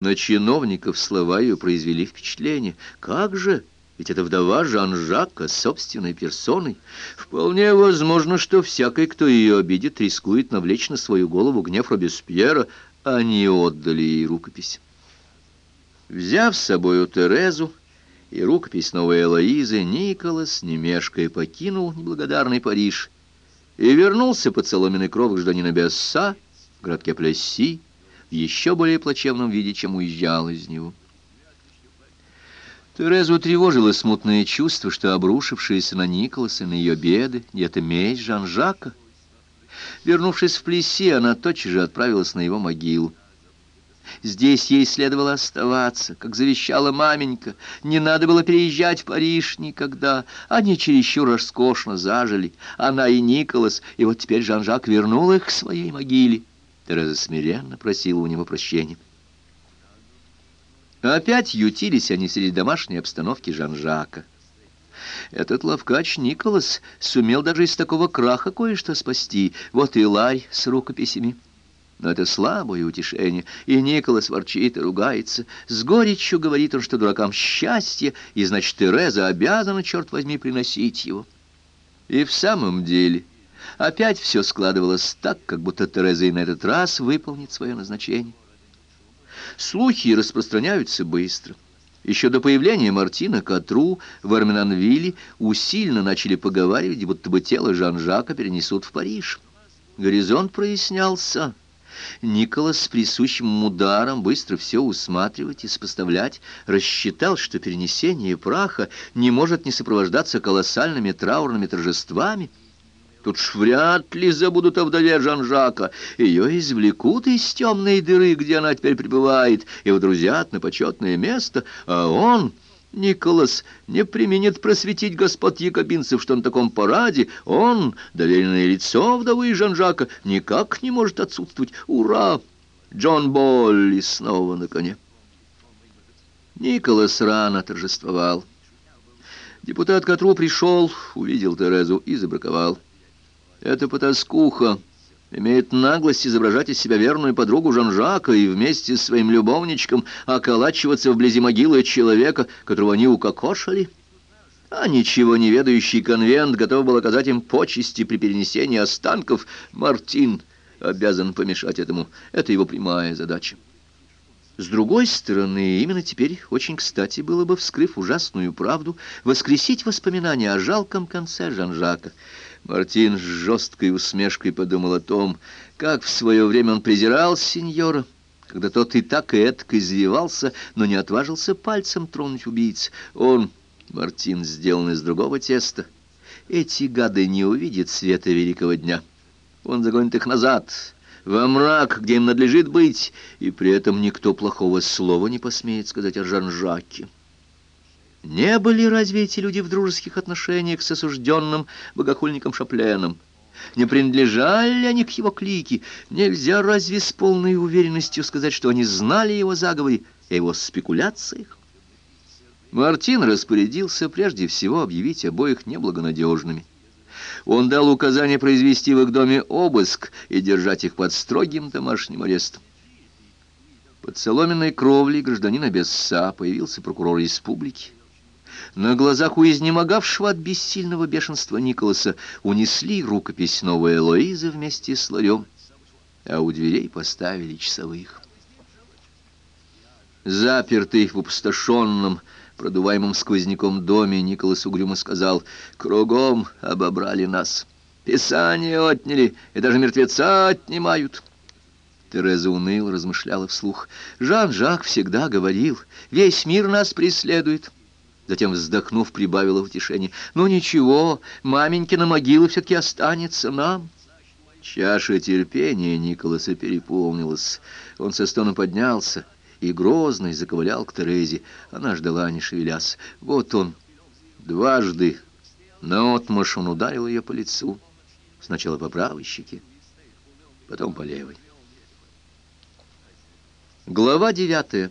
На чиновников слова ее произвели впечатление. Как же? Ведь это вдова Жан-Жака собственной персоной. Вполне возможно, что всякий, кто ее обидит, рискует навлечь на свою голову гнев Робеспьера. Они отдали ей рукопись. Взяв с собою Терезу и рукопись новой Элоизы, Николас, не мешкая, покинул неблагодарный Париж и вернулся под соломенный кров к Жданина Бесса в городке Плесси, в еще более плачевном виде, чем уезжал из него. Терезу тревожило смутное чувство, что обрушившееся на Николаса, на ее беды, где-то месть Жан-Жака. Вернувшись в Плеси, она тотчас же отправилась на его могилу. Здесь ей следовало оставаться, как завещала маменька. Не надо было переезжать в Париж никогда. Они чересчур роскошно зажили. Она и Николас, и вот теперь Жан-Жак вернул их к своей могиле. Тереза смиренно просила у него прощения. Опять ютились они среди домашней обстановки Жан-Жака. Этот ловкач Николас сумел даже из такого краха кое-что спасти. Вот и ларь с рукописями. Но это слабое утешение, и Николас ворчит и ругается. С горечью говорит он, что дуракам счастье, и значит, Тереза обязана, черт возьми, приносить его. И в самом деле... Опять все складывалось так, как будто Тереза и на этот раз выполнит свое назначение. Слухи распространяются быстро. Еще до появления Мартина Катру в Арменанвилле усиленно начали поговаривать, будто бы тело Жан-Жака перенесут в Париж. Горизонт прояснялся. Николас с присущим ударом быстро все усматривать и сопоставлять, рассчитал, что перенесение праха не может не сопровождаться колоссальными траурными торжествами, Тут ж вряд ли забудут о вдове Жан-Жака. Ее извлекут из темной дыры, где она теперь пребывает, и водрузят на почетное место, а он... Николас не применит просветить господ якобинцев, что на таком параде он, доверенное лицо вдовы Жан-Жака, никак не может отсутствовать. Ура! Джон Болли снова на коне. Николас рано торжествовал. Депутат Катру пришел, увидел Терезу и забраковал. Эта потаскуха имеет наглость изображать из себя верную подругу Жан-Жака и вместе с своим любовничком околачиваться вблизи могилы человека, которого они укокошили. А ничего не ведающий конвент готов был оказать им почести при перенесении останков. Мартин обязан помешать этому. Это его прямая задача. С другой стороны, именно теперь очень кстати было бы, вскрыв ужасную правду, воскресить воспоминания о жалком конце Жан-Жака. Мартин с жесткой усмешкой подумал о том, как в свое время он презирал сеньора, когда тот и так и этак извивался, но не отважился пальцем тронуть убийц. Он, Мартин, сделан из другого теста. Эти гады не увидят света великого дня. Он загонит их назад, во мрак, где им надлежит быть, и при этом никто плохого слова не посмеет сказать о Жан-Жаке. Не были разве эти люди в дружеских отношениях с осужденным богохульником Шапленом? Не принадлежали ли они к его клике? Нельзя разве с полной уверенностью сказать, что они знали его заговоре и его спекуляциях? Мартин распорядился прежде всего объявить обоих неблагонадежными. Он дал указание произвести в их доме обыск и держать их под строгим домашним арестом. Под соломенной кровлей гражданина Бесса появился прокурор республики. На глазах у изнемогавшего от бессильного бешенства Николаса унесли рукопись новой Элоизы вместе с ларем, а у дверей поставили часовых. Запертый в опустошенном, продуваемом сквозняком доме, Николас угрюмо сказал, «Кругом обобрали нас, писание отняли, и даже мертвеца отнимают». Тереза уныло размышляла вслух. «Жан-Жак всегда говорил, весь мир нас преследует». Затем, вздохнув, прибавила утешение. «Ну ничего, маменькина могила все-таки останется нам». Чаша терпения Николаса переполнилась. Он со стоном поднялся и грозный заковылял к Терезе. Она ждала, не шевелясь. Вот он, дважды, наотмашь он ударил ее по лицу. Сначала по правой щеке, потом по левой. Глава девятая.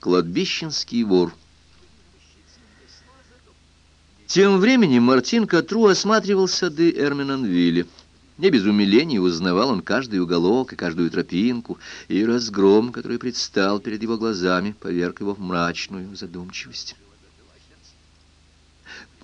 Кладбищенский вор. Тем временем Мартин Катру осматривал сады Эрминанвилля. Не без умиления узнавал он каждый уголок и каждую тропинку, и разгром, который предстал перед его глазами, поверг его в мрачную задумчивость.